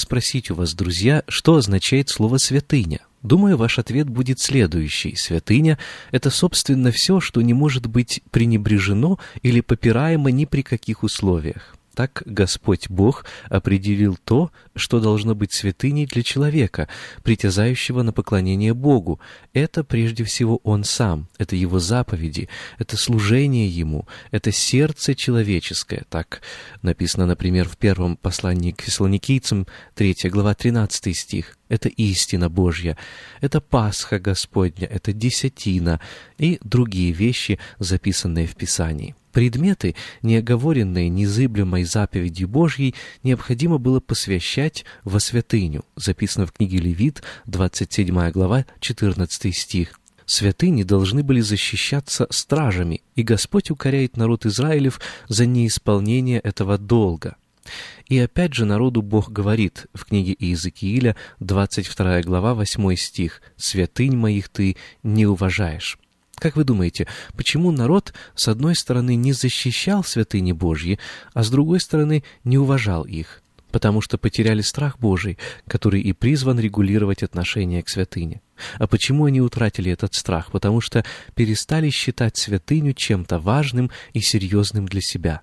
Спросить у вас, друзья, что означает слово «святыня»? Думаю, ваш ответ будет следующий. Святыня — это, собственно, все, что не может быть пренебрежено или попираемо ни при каких условиях. Так Господь Бог определил то, что должно быть святыней для человека, притязающего на поклонение Богу. Это прежде всего Он сам, это Его заповеди, это служение Ему, это сердце человеческое. Так написано, например, в первом послании к фессалоникийцам, 3 глава, 13 стих. Это истина Божья, это Пасха Господня, это десятина и другие вещи, записанные в Писании. Предметы, не оговоренные незыблемой заповедью Божьей, необходимо было посвящать во святыню, записано в книге Левит, 27 глава, 14 стих. Святыни должны были защищаться стражами, и Господь укоряет народ Израилев за неисполнение этого долга. И опять же народу Бог говорит в книге Иезекииля, 22 глава, 8 стих «Святынь моих ты не уважаешь». Как вы думаете, почему народ, с одной стороны, не защищал святыни Божьи, а с другой стороны, не уважал их? Потому что потеряли страх Божий, который и призван регулировать отношение к святыне. А почему они утратили этот страх? Потому что перестали считать святыню чем-то важным и серьезным для себя.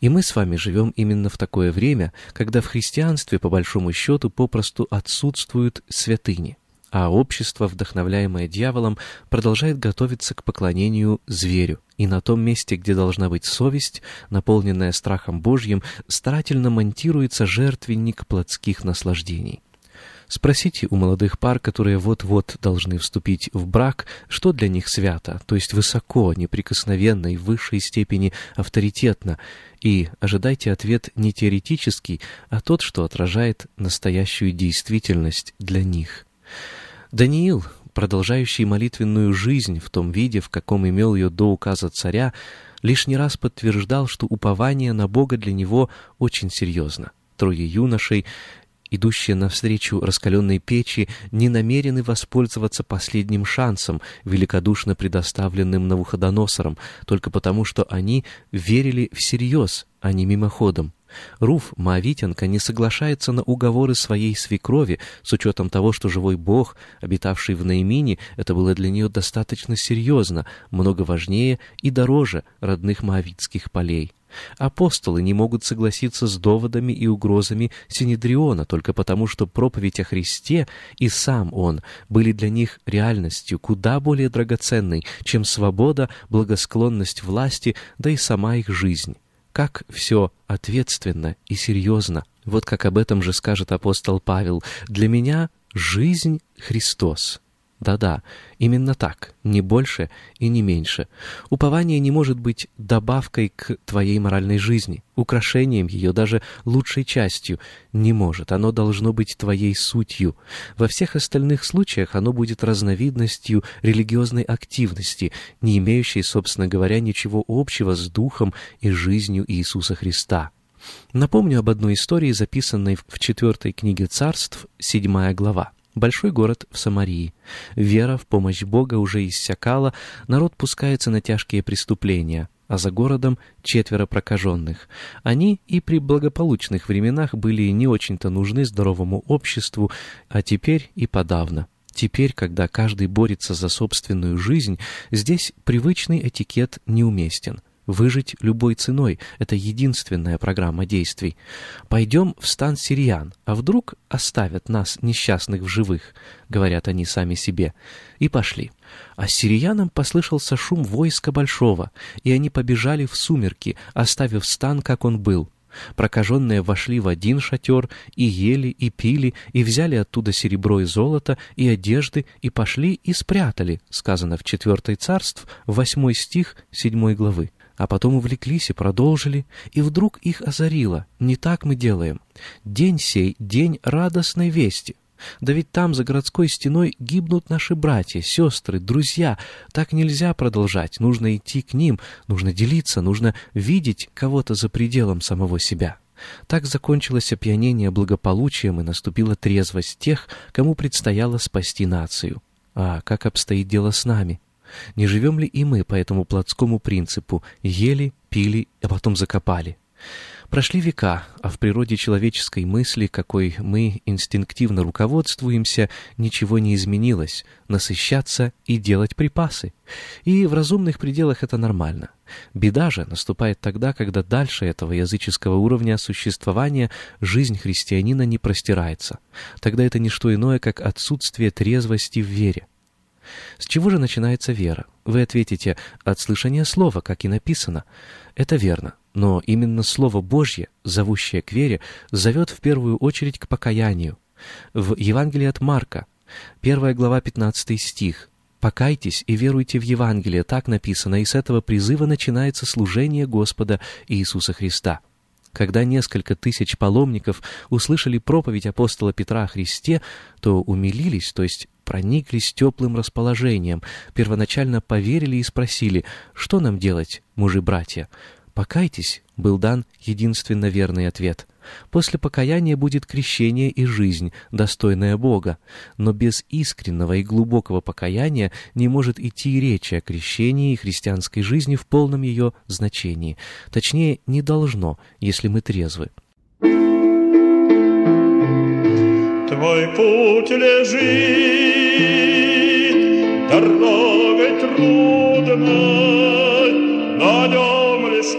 И мы с вами живем именно в такое время, когда в христианстве, по большому счету, попросту отсутствуют святыни а общество, вдохновляемое дьяволом, продолжает готовиться к поклонению зверю, и на том месте, где должна быть совесть, наполненная страхом Божьим, старательно монтируется жертвенник плотских наслаждений. Спросите у молодых пар, которые вот-вот должны вступить в брак, что для них свято, то есть высоко, неприкосновенно и в высшей степени авторитетно, и ожидайте ответ не теоретический, а тот, что отражает настоящую действительность для них. Даниил, продолжающий молитвенную жизнь в том виде, в каком имел ее до указа царя, лишний раз подтверждал, что упование на Бога для него очень серьезно. Трое юношей, идущие навстречу раскаленной печи, не намерены воспользоваться последним шансом, великодушно предоставленным Навуходоносором, только потому, что они верили всерьез, а не мимоходом. Руф, Моавитянка, не соглашается на уговоры своей свекрови, с учетом того, что живой бог, обитавший в Наимине, это было для нее достаточно серьезно, много важнее и дороже родных моавитских полей. Апостолы не могут согласиться с доводами и угрозами Синедриона только потому, что проповедь о Христе и сам Он были для них реальностью куда более драгоценной, чем свобода, благосклонность власти, да и сама их жизнь как все ответственно и серьезно. Вот как об этом же скажет апостол Павел. «Для меня жизнь Христос». Да-да, именно так, не больше и не меньше. Упование не может быть добавкой к твоей моральной жизни, украшением ее, даже лучшей частью. Не может, оно должно быть твоей сутью. Во всех остальных случаях оно будет разновидностью религиозной активности, не имеющей, собственно говоря, ничего общего с духом и жизнью Иисуса Христа. Напомню об одной истории, записанной в четвертой книге царств, седьмая глава. Большой город в Самарии. Вера в помощь Бога уже иссякала, народ пускается на тяжкие преступления, а за городом четверо прокаженных. Они и при благополучных временах были не очень-то нужны здоровому обществу, а теперь и подавно. Теперь, когда каждый борется за собственную жизнь, здесь привычный этикет неуместен. Выжить любой ценой — это единственная программа действий. Пойдем в стан сириян, а вдруг оставят нас, несчастных, в живых, говорят они сами себе. И пошли. А сириянам послышался шум войска большого, и они побежали в сумерки, оставив стан, как он был. Прокаженные вошли в один шатер, и ели, и пили, и взяли оттуда серебро и золото, и одежды, и пошли, и спрятали, сказано в четвертой царств, восьмой стих седьмой главы а потом увлеклись и продолжили, и вдруг их озарило. Не так мы делаем. День сей — день радостной вести. Да ведь там, за городской стеной, гибнут наши братья, сестры, друзья. Так нельзя продолжать. Нужно идти к ним, нужно делиться, нужно видеть кого-то за пределом самого себя. Так закончилось опьянение благополучием и наступила трезвость тех, кому предстояло спасти нацию. А как обстоит дело с нами? Не живем ли и мы по этому плотскому принципу «ели, пили, а потом закопали»? Прошли века, а в природе человеческой мысли, какой мы инстинктивно руководствуемся, ничего не изменилось — насыщаться и делать припасы. И в разумных пределах это нормально. Беда же наступает тогда, когда дальше этого языческого уровня существования жизнь христианина не простирается. Тогда это не что иное, как отсутствие трезвости в вере. С чего же начинается вера? Вы ответите, от слышания слова, как и написано. Это верно, но именно Слово Божье, зовущее к вере, зовет в первую очередь к покаянию. В Евангелии от Марка, 1 глава 15 стих, «Покайтесь и веруйте в Евангелие», так написано, и с этого призыва начинается служение Господа Иисуса Христа. Когда несколько тысяч паломников услышали проповедь апостола Петра о Христе, то умилились, то есть прониклись теплым расположением, первоначально поверили и спросили, что нам делать, мужи-братья? «Покайтесь», — был дан единственно верный ответ. После покаяния будет крещение и жизнь, достойная Бога. Но без искреннего и глубокого покаяния не может идти речи о крещении и христианской жизни в полном ее значении. Точнее, не должно, если мы трезвы. Твой путь лежит дорогой трудной, на нем лишь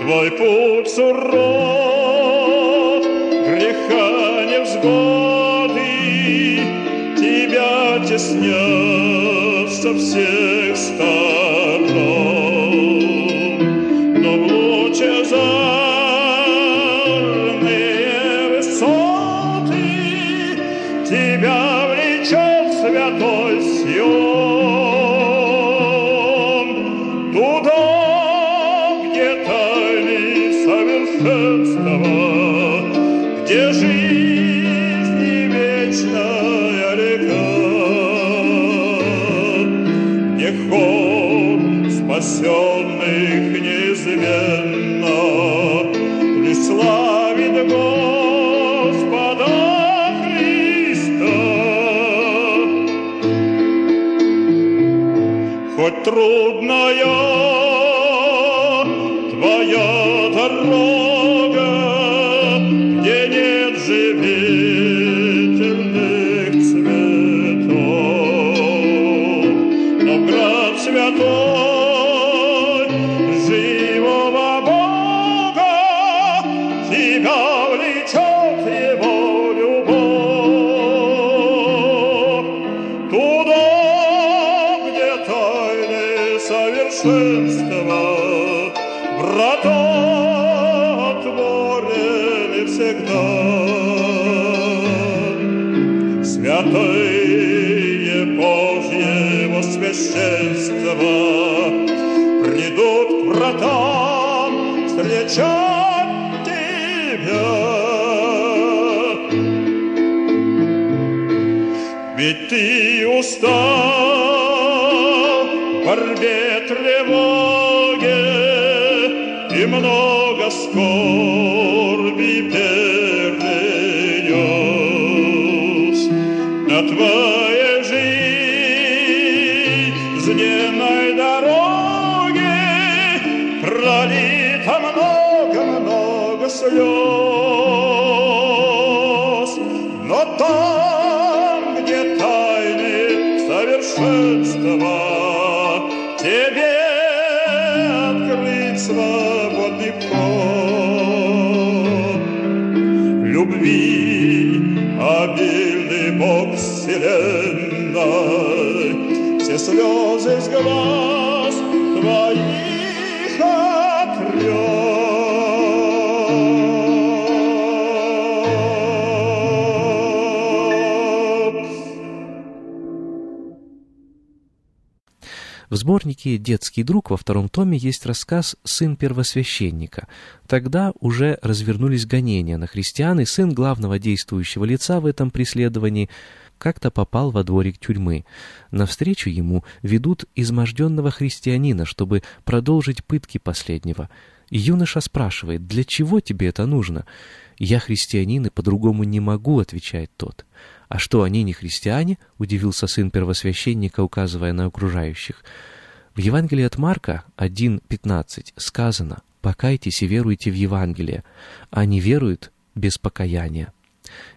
Твой путь суров, греха невзгоды, тебя теснят со всех сторон. Хоть трудная твоя дорога, святые Божье во свете священства придут к встречать тебя. Ведь ты устал в борьбе тревоги и много скорби перенес сборнике «Детский друг» во втором томе есть рассказ «Сын первосвященника». Тогда уже развернулись гонения на христиан, и сын главного действующего лица в этом преследовании как-то попал во дворик тюрьмы. Навстречу ему ведут изможденного христианина, чтобы продолжить пытки последнего. Юноша спрашивает, «Для чего тебе это нужно?» «Я христианин и по-другому не могу», — отвечает тот. «А что, они не христиане?» — удивился сын первосвященника, указывая на окружающих. В Евангелии от Марка 1.15 сказано «Покайтесь и веруйте в Евангелие», а не веруют без покаяния.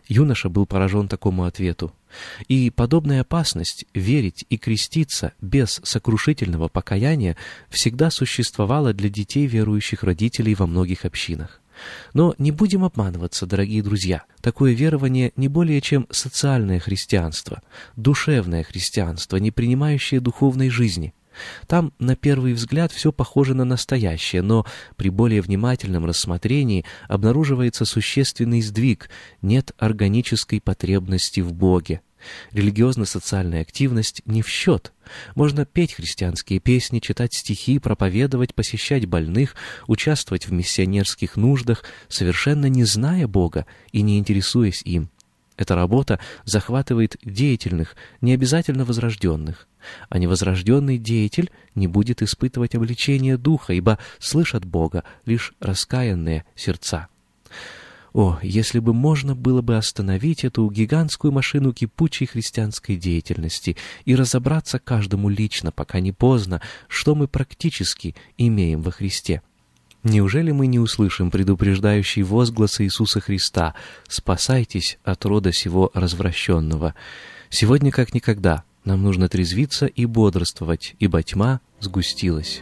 Юноша был поражен такому ответу. И подобная опасность верить и креститься без сокрушительного покаяния всегда существовала для детей верующих родителей во многих общинах. Но не будем обманываться, дорогие друзья. Такое верование не более чем социальное христианство, душевное христианство, не принимающее духовной жизни. Там, на первый взгляд, все похоже на настоящее, но при более внимательном рассмотрении обнаруживается существенный сдвиг, нет органической потребности в Боге. Религиозно-социальная активность не в счет. Можно петь христианские песни, читать стихи, проповедовать, посещать больных, участвовать в миссионерских нуждах, совершенно не зная Бога и не интересуясь им. Эта работа захватывает деятельных, не обязательно возрожденных. А невозрожденный деятель не будет испытывать обличение духа, ибо слышат Бога лишь раскаянные сердца. О, если бы можно было бы остановить эту гигантскую машину кипучей христианской деятельности и разобраться каждому лично, пока не поздно, что мы практически имеем во Христе. Неужели мы не услышим предупреждающий возглас Иисуса Христа «Спасайтесь от рода сего развращенного»? Сегодня, как никогда, нам нужно трезвиться и бодрствовать, ибо тьма сгустилась.